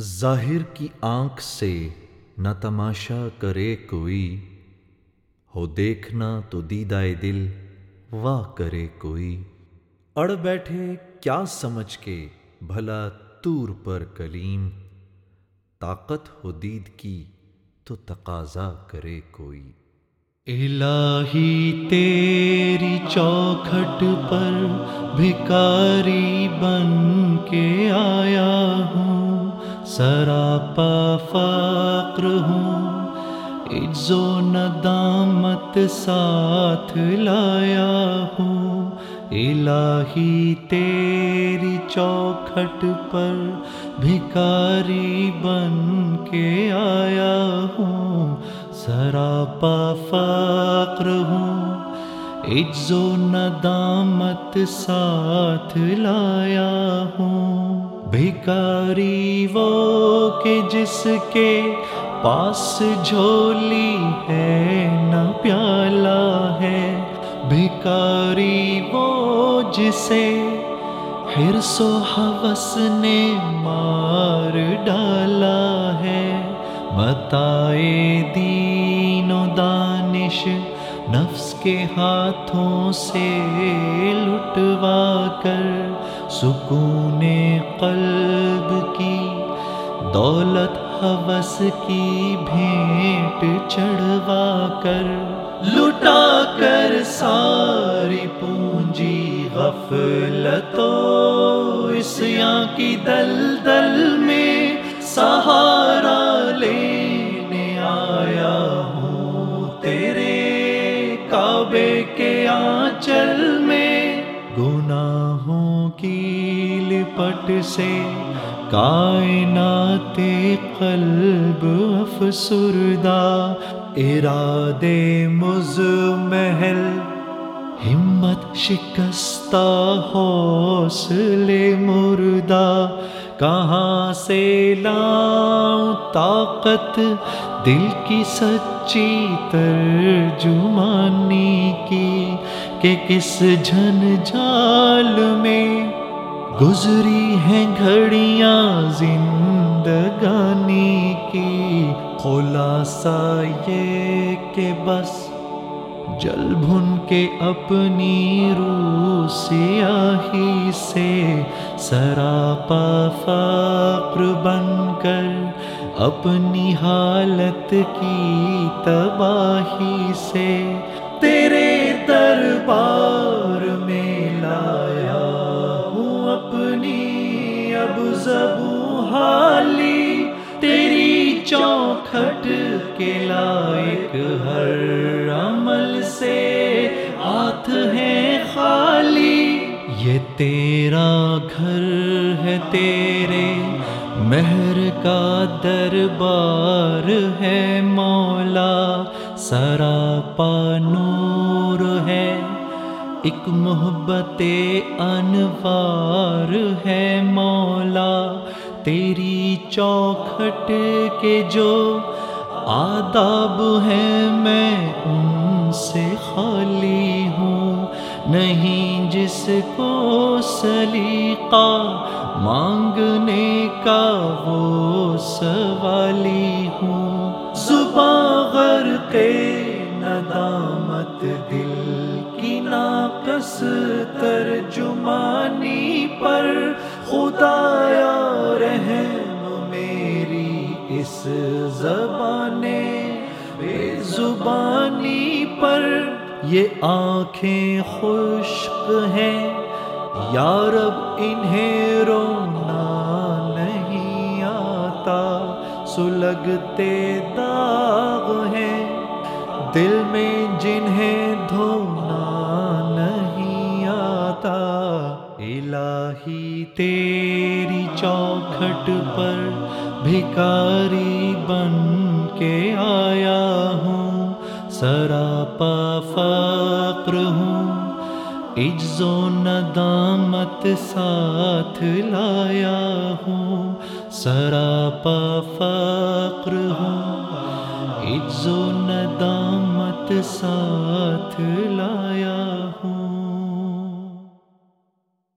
ظاہر کی آنکھ سے نہ تماشا کرے کوئی، ہو دیکھنا تو دیدائے دل واہ کرے کوئی۔ اڑ بیٹھے کیا سمجھ کے بھلا تور پر کلیم، طاقت ہو دید کی تو تقاضا کرے کوئی۔ الہی تیری چوکھٹ پر بھکاری بن کے آیا۔ سراپا فقر ہوں عز و ندامت ساتھ لایا ہوں۔ الہی تیری چوکھٹ پر بھکاری بن کے آیا ہوں۔ سراپا فقر ہوں عز و ندامت ساتھ لایا ہوں۔ بھکاری وہ کہ جس کے پاس جھولی ہے، نہ پیالہ ہے۔ بھکاری وہ جسے حرص و حوث نے مار ڈالا ہے۔ بتائے دین و دانش نفس کے ہاتھوں سے لٹوا کر سکون قلب کی، دولت حوث کی بھینٹ چڑھوا کر لٹا کر ساری پونجی غفلتوں اس کی دل دل میں سہارا لینے کعبے کے آنچل میں گناہوں کی لپٹ سے کائنات قلب افسردہ ارادے مز محل ہمت شکستہ حوصلے مردہ، کہاں سے لاؤں طاقت؟ دل کی سچی ترجمانی کی کہ کس جھن جال میں گزری ہیں گھڑیاں زندگانی کی؟ خلاصہ یہ کہ بس جل بھن کے اپنی روح سیاہی سے سراپا فقر بن کر اپنی حالت کی تباہی سے تیرے دربار میں لایا ہوں اپنی اب زبو حالی تیری چوکھٹ کے لائق ہر تیرا گھر ہے تیرے مہر کا دربار ہے مولا سراپا نور ہے، ایک محبت انوار ہے مولا تیری چوکھٹ کے جو آداب ہیں میں ان سے خالی ہوں۔ نہیں جس کو سلیقہ مانگنے کا وہ سوالی ہوں۔ زباں غرق ندامت دل کی ناقص ترجمانی پر خدایا رحم میری اس زبان بے زبانی پر یہ آنکھیں خشک ہیں۔ یارب، انہیں رونا نہیں آتا۔ سلگتے داغ ہیں۔ دل میں جنہیں دھونا نہیں آتا۔ الہی تیری چوکھٹ پر بھکاری بن کے آیا ہوں۔ سراپا فقر ہوں، عجز و ندامت ساتھ لایا ہوں۔ سراپا فقر ہوں، عجز و ندامت ساتھ لایا ہوں